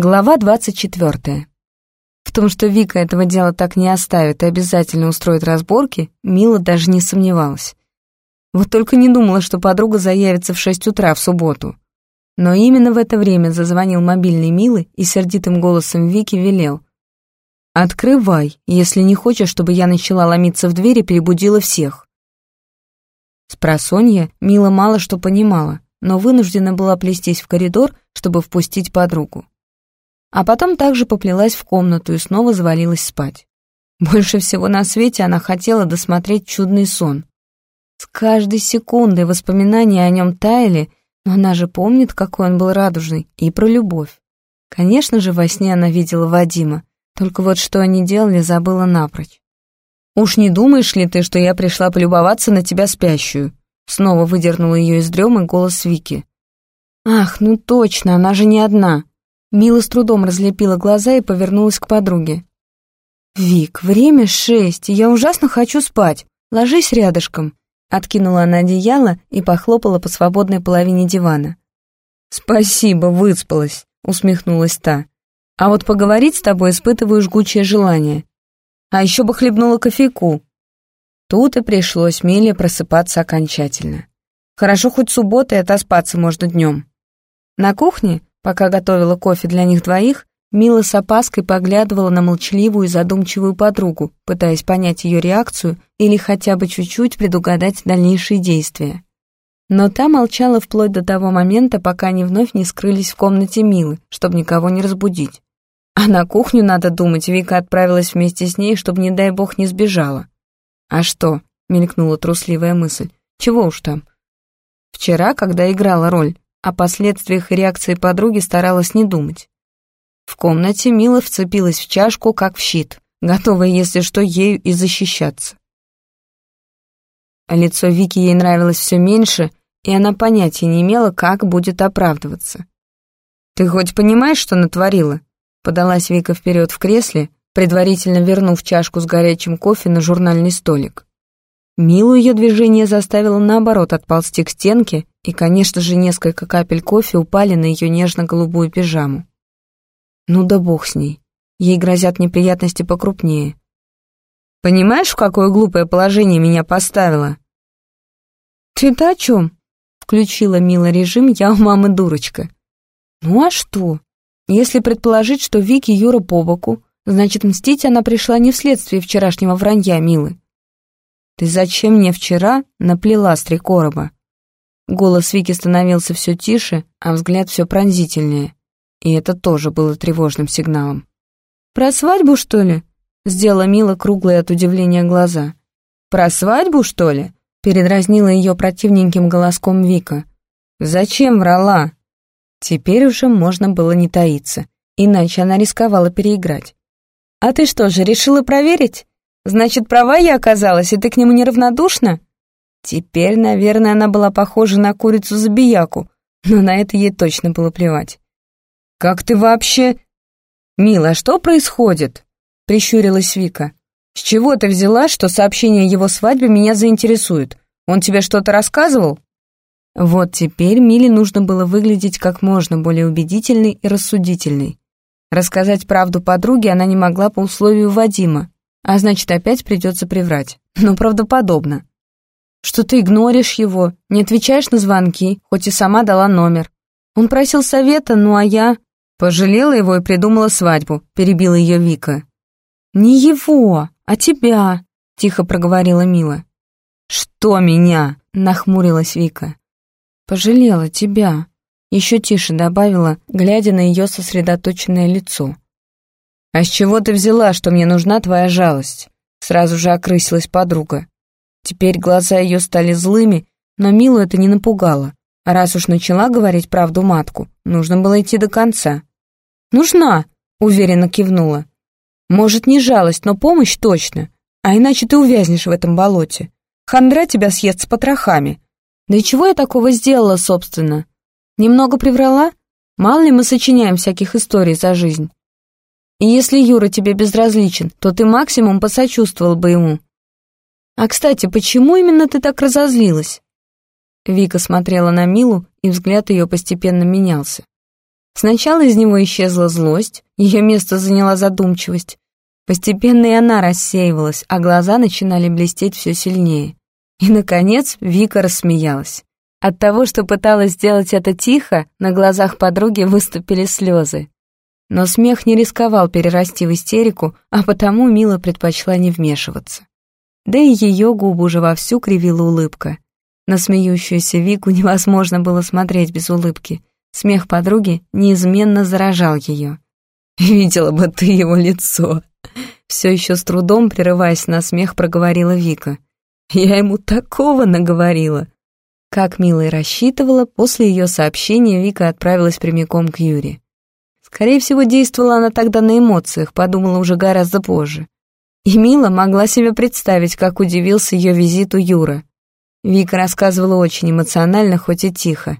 Глава 24. В том, что Вика этого дела так не оставит и обязательно устроит разборки, Мила даже не сомневалась. Вот только не думала, что подруга заявится в шесть утра в субботу. Но именно в это время зазвонил мобильный Милы и сердитым голосом Вики велел. «Открывай, если не хочешь, чтобы я начала ломиться в дверь и перебудила всех». С просонья Мила мало что понимала, но вынуждена была плестись в коридор, чтобы впустить подругу. А потом также поплелась в комнату и снова завалилась спать. Больше всего на свете она хотела досмотреть чудный сон. С каждой секундой воспоминания о нем таяли, но она же помнит, какой он был радужный, и про любовь. Конечно же, во сне она видела Вадима, только вот что они делали, забыла напрочь. «Уж не думаешь ли ты, что я пришла полюбоваться на тебя спящую?» Снова выдернула ее из дремы голос Вики. «Ах, ну точно, она же не одна!» Мила с трудом разлепила глаза и повернулась к подруге. «Вик, время шесть, я ужасно хочу спать. Ложись рядышком». Откинула она одеяло и похлопала по свободной половине дивана. «Спасибо, выспалась», — усмехнулась та. «А вот поговорить с тобой испытываю жгучее желание. А еще бы хлебнула кофейку». Тут и пришлось Миле просыпаться окончательно. Хорошо хоть суббота и отоспаться можно днем. На кухне Пока готовила кофе для них двоих, Мила с опаской поглядывала на молчаливую и задумчивую подругу, пытаясь понять ее реакцию или хотя бы чуть-чуть предугадать дальнейшие действия. Но та молчала вплоть до того момента, пока они вновь не скрылись в комнате Милы, чтобы никого не разбудить. А на кухню, надо думать, Вика отправилась вместе с ней, чтобы, не дай бог, не сбежала. «А что?» — мелькнула трусливая мысль. «Чего уж там?» Вчера, когда играла роль, о последствиях реакции подруги старалась не думать. В комнате Мила вцепилась в чашку, как в щит, готовая, если что, ею и защищаться. Лицо Вики ей нравилось все меньше, и она понятия не имела, как будет оправдываться. «Ты хоть понимаешь, что натворила?» Подалась Вика вперед в кресле, предварительно вернув чашку с горячим кофе на журнальный столик. Милу ее движение заставило наоборот отползти к стенке, и, конечно же, несколько капель кофе упали на ее нежно-голубую пижаму. Ну да бог с ней, ей грозят неприятности покрупнее. «Понимаешь, в какое глупое положение меня поставило?» «Ты-то о чем?» — включила Мила режим «Я у мамы дурочка». «Ну а что? Если предположить, что Вики Юра по боку, значит, мстить она пришла не вследствие вчерашнего вранья Милы. «Ты зачем мне вчера наплела с три короба?» Голос Вики становился все тише, а взгляд все пронзительнее. И это тоже было тревожным сигналом. «Про свадьбу, что ли?» Сделала Мила круглые от удивления глаза. «Про свадьбу, что ли?» Передразнила ее противненьким голоском Вика. «Зачем врала?» Теперь уже можно было не таиться, иначе она рисковала переиграть. «А ты что же, решила проверить?» Значит, права я оказалась, и ты к нему неравнодушна? Теперь, наверное, она была похожа на курицу-забияку, но на это ей точно было плевать. «Как ты вообще...» «Мила, что происходит?» — прищурилась Вика. «С чего ты взяла, что сообщение о его свадьбе меня заинтересует? Он тебе что-то рассказывал?» Вот теперь Миле нужно было выглядеть как можно более убедительной и рассудительной. Рассказать правду подруге она не могла по условию Вадима, а значит, опять придется приврать. Но правдоподобно. Что ты игноришь его, не отвечаешь на звонки, хоть и сама дала номер. Он просил совета, ну а я... Пожалела его и придумала свадьбу, перебила ее Вика. «Не его, а тебя», — тихо проговорила Мила. «Что меня?» — нахмурилась Вика. «Пожалела тебя», — еще тише добавила, глядя на ее сосредоточенное лицо. «А с чего ты взяла, что мне нужна твоя жалость?» Сразу же окрысилась подруга. Теперь глаза ее стали злыми, но Милу это не напугало. А раз уж начала говорить правду матку, нужно было идти до конца. «Нужна!» — уверенно кивнула. «Может, не жалость, но помощь точно. А иначе ты увязнешь в этом болоте. Хандра тебя съест с потрохами. Да и чего я такого сделала, собственно? Немного приврала? Мало ли мы сочиняем всяких историй за жизнь. И если Юра тебе безразличен, то ты максимум посочувствовал бы ему. А, кстати, почему именно ты так разозлилась?» Вика смотрела на Милу, и взгляд ее постепенно менялся. Сначала из него исчезла злость, ее место заняла задумчивость. Постепенно и она рассеивалась, а глаза начинали блестеть все сильнее. И, наконец, Вика рассмеялась. От того, что пыталась сделать это тихо, на глазах подруги выступили слезы. Но смех не рисковал перерасти в истерику, а потому Мила предпочла не вмешиваться. Да и ее губы уже вовсю кривила улыбка. На смеющуюся Вику невозможно было смотреть без улыбки. Смех подруги неизменно заражал ее. «Видела бы ты его лицо!» Все еще с трудом, прерываясь на смех, проговорила Вика. «Я ему такого наговорила!» Как Мила и рассчитывала, после ее сообщения Вика отправилась прямиком к Юре. Скорее всего, действовала она тогда на эмоциях, подумала уже гораздо позже. И Мила могла себе представить, как удивился ее визиту Юра. Вика рассказывала очень эмоционально, хоть и тихо.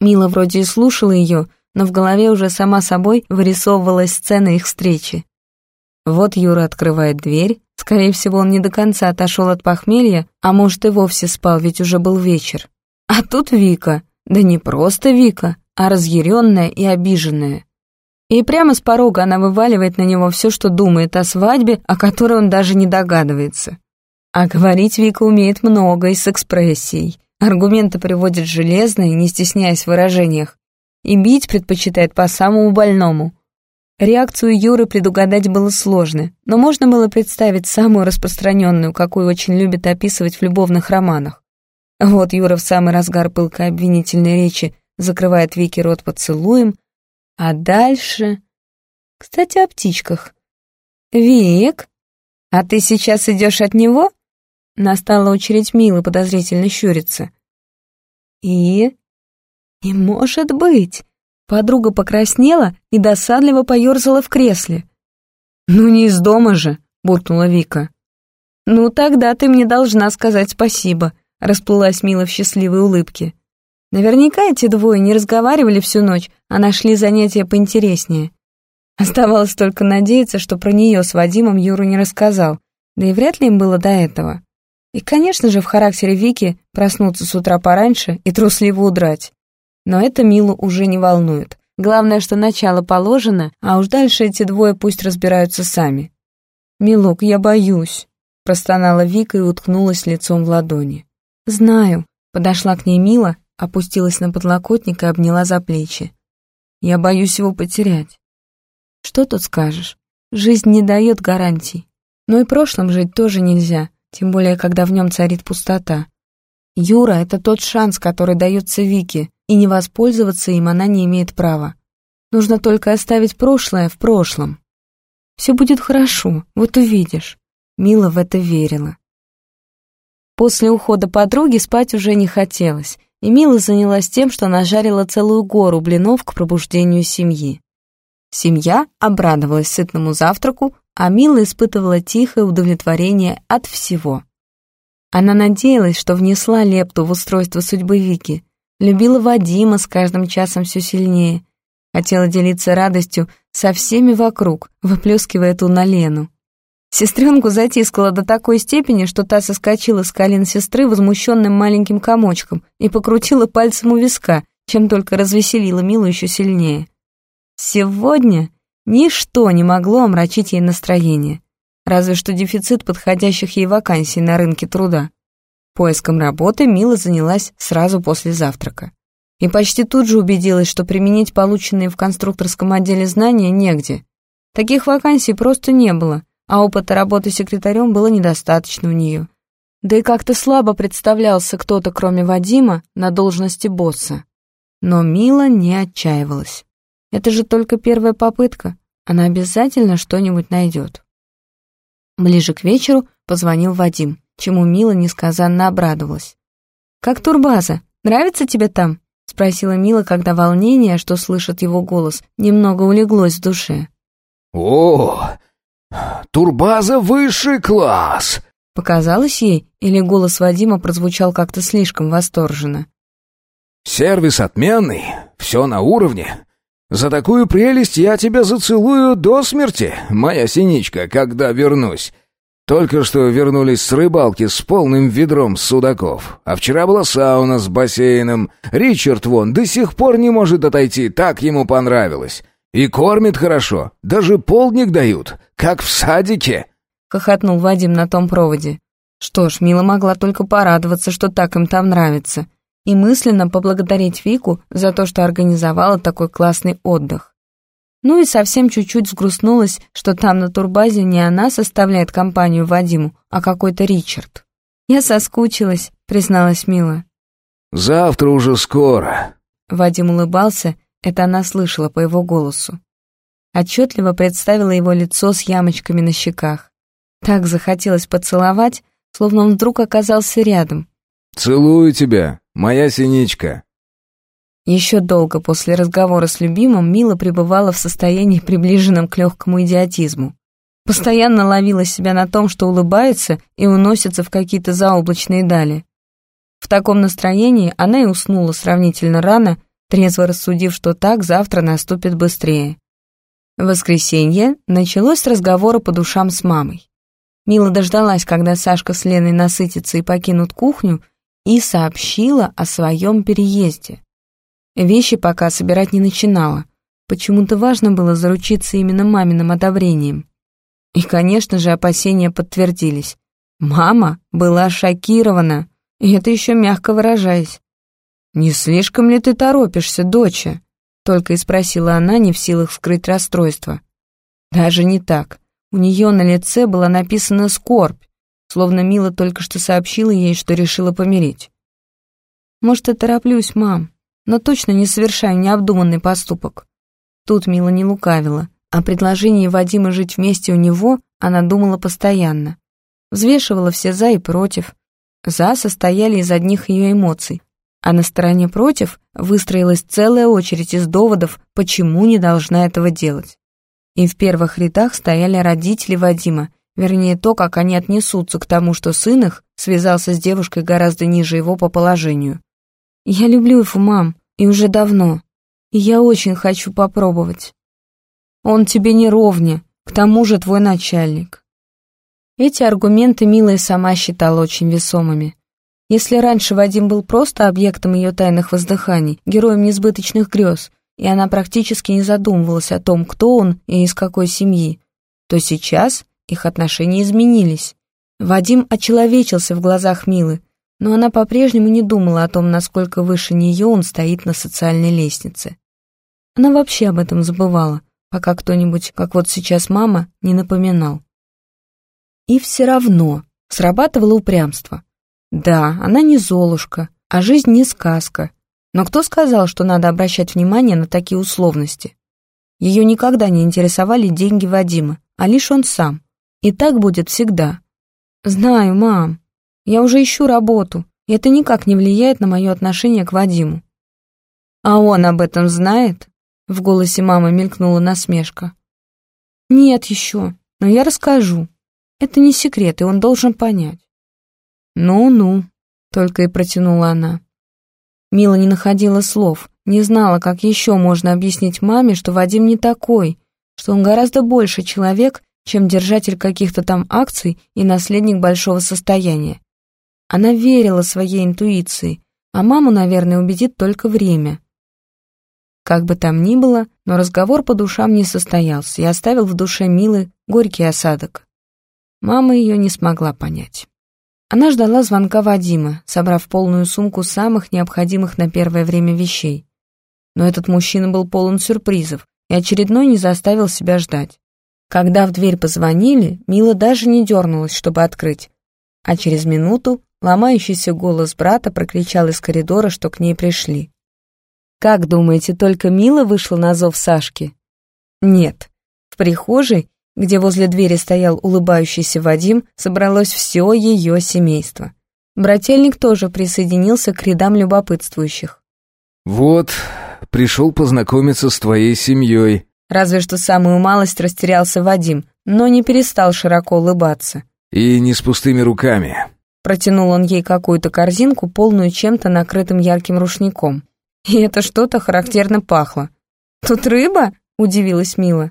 Мила вроде и слушала ее, но в голове уже сама собой вырисовывалась сцена их встречи. Вот Юра открывает дверь, скорее всего, он не до конца отошел от похмелья, а может и вовсе спал, ведь уже был вечер. А тут Вика, да не просто Вика, а разъяренная и обиженная. И прямо с порога она вываливает на него все, что думает о свадьбе, о которой он даже не догадывается. А говорить Вика умеет много и с экспрессией. Аргументы приводит железные, не стесняясь в выражениях. И бить предпочитает по самому больному. Реакцию Юры предугадать было сложно, но можно было представить самую распространенную, какую очень любят описывать в любовных романах. Вот Юра в самый разгар пылкой обвинительной речи закрывает Вике рот поцелуем, а дальше... Кстати, о птичках. «Вик, а ты сейчас идешь от него?» Настала очередь Милы подозрительно щуриться. «И...» «Не может быть!» Подруга покраснела и досадливо поерзала в кресле. «Ну не из дома же!» — буркнула Вика. «Ну тогда ты мне должна сказать спасибо», — расплылась Мила в счастливой улыбке. Наверняка эти двое не разговаривали всю ночь, а нашли занятия поинтереснее. Оставалось только надеяться, что про нее с Вадимом Юру не рассказал, да и вряд ли им было до этого. И, конечно же, в характере Вики проснуться с утра пораньше и трусливо удрать. Но это Милу уже не волнует. Главное, что начало положено, а уж дальше эти двое пусть разбираются сами. «Милок, я боюсь», — простонала Вика и уткнулась лицом в ладони. «Знаю», — подошла к ней Мила опустилась на подлокотник и обняла за плечи. «Я боюсь его потерять». «Что тут скажешь? Жизнь не дает гарантий. Но и прошлым жить тоже нельзя, тем более, когда в нем царит пустота. Юра — это тот шанс, который дается Вике, и не воспользоваться им она не имеет права. Нужно только оставить прошлое в прошлом. Все будет хорошо, вот увидишь». Мила в это верила. После ухода подруги спать уже не хотелось, и Мила занялась тем, что нажарила целую гору блинов к пробуждению семьи. Семья обрадовалась сытному завтраку, а Мила испытывала тихое удовлетворение от всего. Она надеялась, что внесла лепту в устройство судьбы Вики, любила Вадима с каждым часом все сильнее, хотела делиться радостью со всеми вокруг, выплескивая ту на Лену. Сестренку затискала до такой степени, что та соскочила с колен сестры возмущенным маленьким комочком и покрутила пальцем у виска, чем только развеселила Милу еще сильнее. Сегодня ничто не могло омрачить ей настроение, разве что дефицит подходящих ей вакансий на рынке труда. Поиском работы Мила занялась сразу после завтрака. И почти тут же убедилась, что применить полученные в конструкторском отделе знания негде. Таких вакансий просто не было — а опыта работы секретарем было недостаточно у нее. Да и как-то слабо представлялся кто-то, кроме Вадима, на должности босса. Но Мила не отчаивалась. Это же только первая попытка, она обязательно что-нибудь найдет. Ближе к вечеру позвонил Вадим, чему Мила несказанно обрадовалась. «Как турбаза? Нравится тебе там?» — спросила Мила, когда волнение, что слышит его голос, немного улеглось в душе. «О, Турбаза высший класс!» Показалось ей, или голос Вадима прозвучал как-то слишком восторженно. «Сервис отменный, все на уровне. За такую прелесть я тебя зацелую до смерти, моя синичка, когда вернусь. Только что вернулись с рыбалки с полным ведром судаков. А вчера была сауна с бассейном. Ричард вон до сих пор не может отойти, так ему понравилось. И кормит хорошо, даже полдник дают, как в садике. Хохотнул Вадим на том проводе. Что ж, Мила могла только порадоваться, что так им там нравится, и мысленно поблагодарить Вику за то, что организовала такой классный отдых. Ну и совсем чуть-чуть сгрустнулась, что там на турбазе не она составляет компанию Вадиму, а какой-то Ричард. «Я соскучилась», — призналась Мила. «Завтра уже скоро». Вадим улыбался, это она слышала по его голосу. Отчетливо представила его лицо с ямочками на щеках. Так захотелось поцеловать, словно он вдруг оказался рядом. «Целую тебя, моя синичка». Еще долго после разговора с любимым Мила пребывала в состоянии, приближенном к легкому идиотизму. Постоянно ловила себя на том, что улыбается и уносится в какие-то заоблачные дали. В таком настроении она и уснула сравнительно рано, трезво рассудив, что так завтра наступит быстрее. Воскресенье началось с разговора по душам с мамой. Мила дождалась, когда Сашка с Леной насытятся и покинут кухню, и сообщила о своем переезде. Вещи пока собирать не начинала. Почему-то важно было заручиться именно маминым одобрением. И, конечно же, опасения подтвердились. Мама была шокирована, и это еще мягко выражаясь. «Не слишком ли ты торопишься, доча?» Только и спросила она, не в силах скрыть расстройство. Даже не так. У нее на лице была написана скорбь, словно Мила только что сообщила ей, что решила помереть. «Может, я тороплюсь, мам?» но точно не совершая необдуманный поступок. Тут Мила не лукавила. О предложении Вадима жить вместе у него она думала постоянно. Взвешивала все «за» и «против». «За» состояли из одних ее эмоций, а на стороне «против» выстроилась целая очередь из доводов, почему не должна этого делать. И в первых рядах стояли родители Вадима, вернее то, как они отнесутся к тому, что сын их связался с девушкой гораздо ниже его по положению. Я люблю его, мам, и уже давно. И я очень хочу попробовать. Он тебе не ровня, к тому же твой начальник. Эти аргументы Милая сама считала очень весомыми. Если раньше Вадим был просто объектом ее тайных воздыханий, героем несбыточных грез, и она практически не задумывалась о том, кто он и из какой семьи, то сейчас их отношения изменились. Вадим очеловечился в глазах Милы, но она по-прежнему не думала о том, насколько выше нее он стоит на социальной лестнице. Она вообще об этом забывала, пока кто-нибудь, как вот сейчас мама, не напоминал. И все равно срабатывало упрямство. Да, она не Золушка, а жизнь не сказка. Но кто сказал, что надо обращать внимание на такие условности? Ее никогда не интересовали деньги Вадима, а лишь он сам. И так будет всегда. «Знаю, мам», я уже ищу работу, и это никак не влияет на мое отношение к Вадиму». «А он об этом знает?» В голосе мамы мелькнула насмешка. «Нет еще, но я расскажу. Это не секрет, и он должен понять». «Ну-ну», — только и протянула она. Мила не находила слов, не знала, как еще можно объяснить маме, что Вадим не такой, что он гораздо больше человек, чем держатель каких-то там акций и наследник большого состояния. Она верила своей интуиции, а маму, наверное, убедит только время. Как бы там ни было, но разговор по душам не состоялся и оставил в душе Милы горький осадок. Мама ее не смогла понять. Она ждала звонка Вадима, собрав полную сумку самых необходимых на первое время вещей. Но этот мужчина был полон сюрпризов и очередной не заставил себя ждать. Когда в дверь позвонили, Мила даже не дернулась, чтобы открыть, а через минуту Ломающийся голос брата прокричал из коридора, что к ней пришли. «Как думаете, только Мила вышла на зов Сашки?» «Нет. В прихожей, где возле двери стоял улыбающийся Вадим, собралось все ее семейство. Брательник тоже присоединился к рядам любопытствующих. «Вот, пришел познакомиться с твоей семьей». Разве что самую малость растерялся Вадим, но не перестал широко улыбаться. «И не с пустыми руками. Протянул он ей какую-то корзинку, полную чем-то накрытым ярким рушником. И это что-то характерно пахло. «Тут рыба?» — удивилась Мила.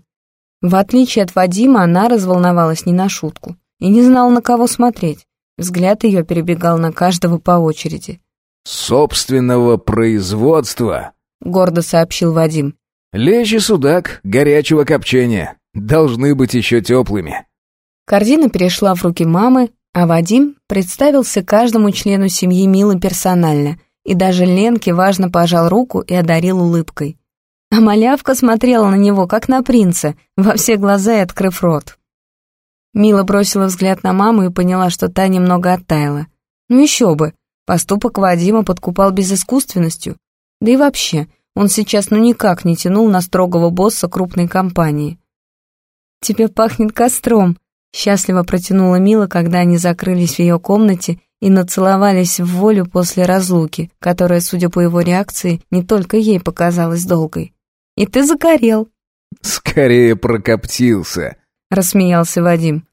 В отличие от Вадима, она разволновалась не на шутку. и не знала, на кого смотреть. Взгляд ее перебегал на каждого по очереди. «Собственного производства», — гордо сообщил Вадим. «Лещ и судак горячего копчения. Должны быть еще теплыми». Корзина перешла в руки мамы, а Вадим представился каждому члену семьи мило персонально, и даже Ленке важно пожал руку и одарил улыбкой. А малявка смотрела на него, как на принца, во все глаза и открыв рот. Мила бросила взгляд на маму и поняла, что та немного оттаяла. Ну еще бы, поступок Вадима подкупал безыскусственностью. Да и вообще, он сейчас ну никак не тянул на строгого босса крупной компании. «Тебе пахнет костром», — счастливо протянула Мила, когда они закрылись в ее комнате и нацеловались в волю после разлуки, которая, судя по его реакции, не только ей показалась долгой. «И ты загорел». «Скорее прокоптился», рассмеялся Вадим.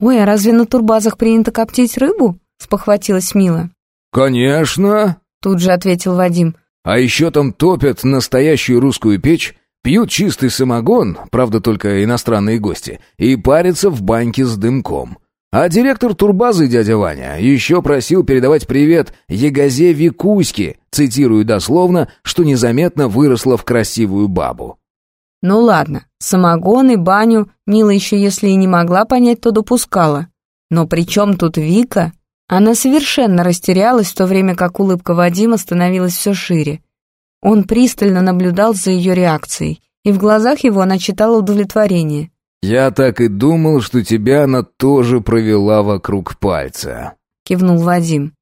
«Ой, а разве на турбазах принято коптить рыбу?» — спохватилась Мила. «Конечно!» — тут же ответил Вадим. «А еще там топят настоящую русскую печь, пьют чистый самогон, правда только иностранные гости, и парятся в баньке с дымком. А директор турбазы, дядя Ваня, еще просил передавать привет Егозе Викуське, цитирую дословно, что незаметно выросла в красивую бабу. Ну ладно, самогон и баню Мила еще если и не могла понять, то допускала. Но при чем тут Вика? Она совершенно растерялась, в то время как улыбка Вадима становилась все шире. Он пристально наблюдал за ее реакцией, и в глазах его она читала удовлетворение. «Я так и думал, что тебя она тоже провела вокруг пальца», — кивнул Вадим.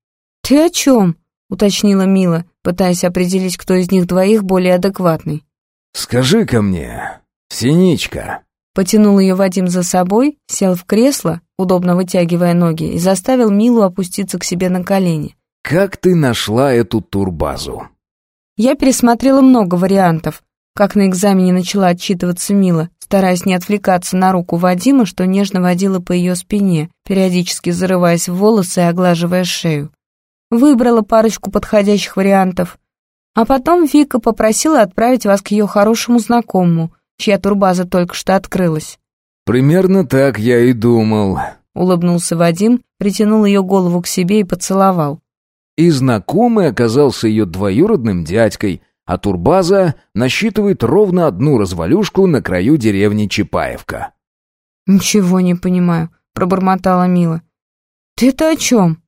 «Ты о чем?» — уточнила Мила, пытаясь определить, кто из них двоих более адекватный. «Скажи-ка мне, Синичка...» Потянул ее Вадим за собой, сел в кресло, удобно вытягивая ноги, и заставил Милу опуститься к себе на колени. «Как ты нашла эту турбазу?» Я пересмотрела много вариантов, как на экзамене начала отчитываться Мила, стараясь не отвлекаться на руку Вадима, что нежно водила по ее спине, периодически зарываясь в волосы и оглаживая шею. Выбрала парочку подходящих вариантов, а потом Вика попросила отправить вас к ее хорошему знакомому, чья турбаза только что открылась. «Примерно так я и думал», — улыбнулся Вадим, притянул ее голову к себе и поцеловал. И знакомый оказался ее двоюродным дядькой, а турбаза насчитывает ровно одну развалюшку на краю деревни Чапаевка. «Ничего не понимаю», — пробормотала Мила. «Ты-то о чем?»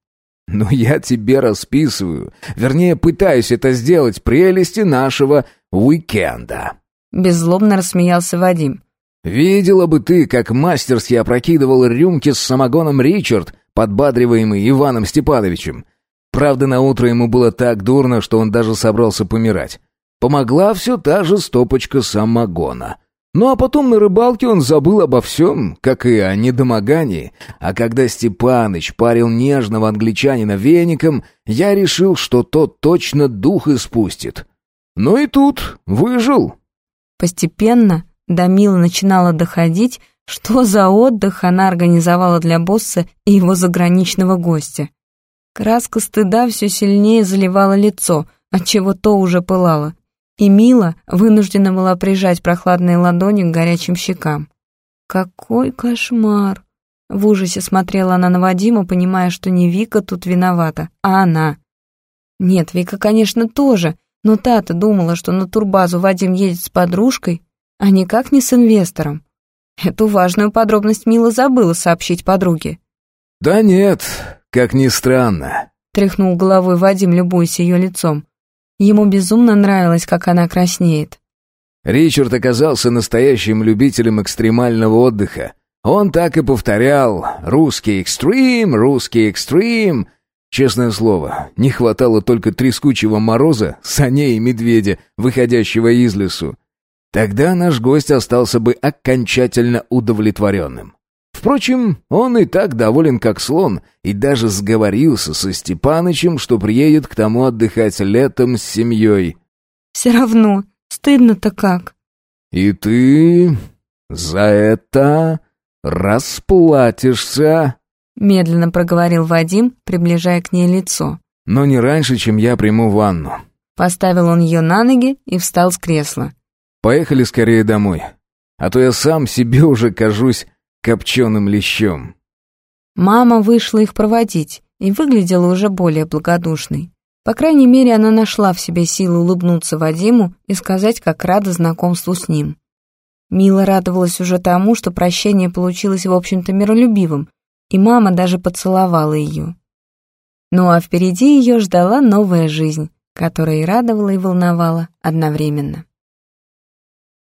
Но я тебе расписываю, вернее, пытаюсь это сделать прелести нашего уикенда. Беззлобно рассмеялся Вадим. Видела бы ты, как мастерски опрокидывал рюмки с самогоном Ричард, подбадриваемый Иваном Степановичем. Правда, на утро ему было так дурно, что он даже собрался помирать. Помогла все та же стопочка самогона. Ну а потом на рыбалке он забыл обо всем, как и о недомогании. А когда Степаныч парил нежного англичанина веником, я решил, что тот точно дух испустит. Ну и тут выжил. Постепенно до Милы начинала доходить, что за отдых она организовала для босса и его заграничного гостя. Краска стыда все сильнее заливала лицо, отчего то уже пылало и Мила вынуждена была прижать прохладные ладони к горячим щекам. «Какой кошмар!» В ужасе смотрела она на Вадима, понимая, что не Вика тут виновата, а она. Нет, Вика, конечно, тоже, но та-то думала, что на турбазу Вадим едет с подружкой, а никак не с инвестором. Эту важную подробность Мила забыла сообщить подруге. «Да нет, как ни странно», — тряхнул головой Вадим, любуясь ее лицом. Ему безумно нравилось, как она краснеет. Ричард оказался настоящим любителем экстремального отдыха. Он так и повторял «русский экстрим, русский экстрим». Честное слово, не хватало только трескучего мороза, саней и медведя, выходящего из лесу. Тогда наш гость остался бы окончательно удовлетворенным. Впрочем, он и так доволен как слон, и даже сговорился со Степанычем, что приедет к тому отдыхать летом с семьей. «Все равно, стыдно-то как». «И ты за это расплатишься», — медленно проговорил Вадим, приближая к ней лицо. «Но не раньше, чем я приму ванну». Поставил он ее на ноги и встал с кресла. «Поехали скорее домой, а то я сам себе уже кажусь копченым лещом. Мама вышла их проводить и выглядела уже более благодушной. По крайней мере, она нашла в себе силы улыбнуться Вадиму и сказать, как рада знакомству с ним. Мила радовалась уже тому, что прощение получилось, в общем-то, миролюбивым, и мама даже поцеловала ее. Ну а впереди ее ждала новая жизнь, которая и радовала, и волновала одновременно.